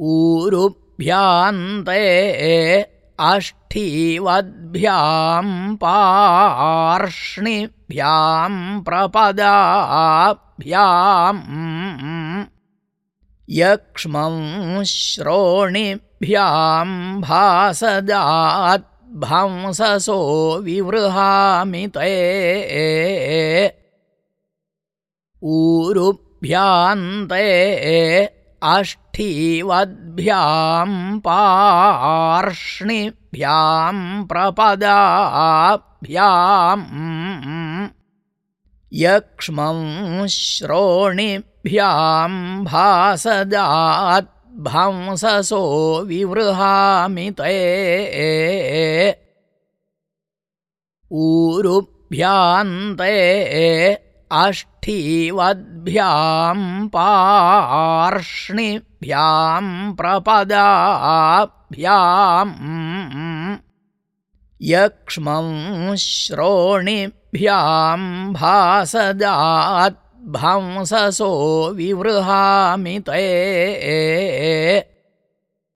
ऊरुभ्यान्ते अष्ठीवद्भ्यां पार्ष्णिभ्यां प्रपदाभ्याम् यक्ष्मं श्रोणिभ्यां भासदाद्भंससो विवृहामि ते। ऊरुभ्यान्ते अष्ठीवद्भ्यां पार्ष्णिभ्यां प्रपदाभ्याम् यक्ष्मं श्रोणिभ्यां भासदाद्भंससो विवृहामि ते। ऊरुभ्यान्ते अष्ठीवद्भ्यां पार्ष्णिभ्यां प्रपदाभ्याम् यक्ष्मं श्रोणिभ्यां भासदाद्भंससो विवृहामि ते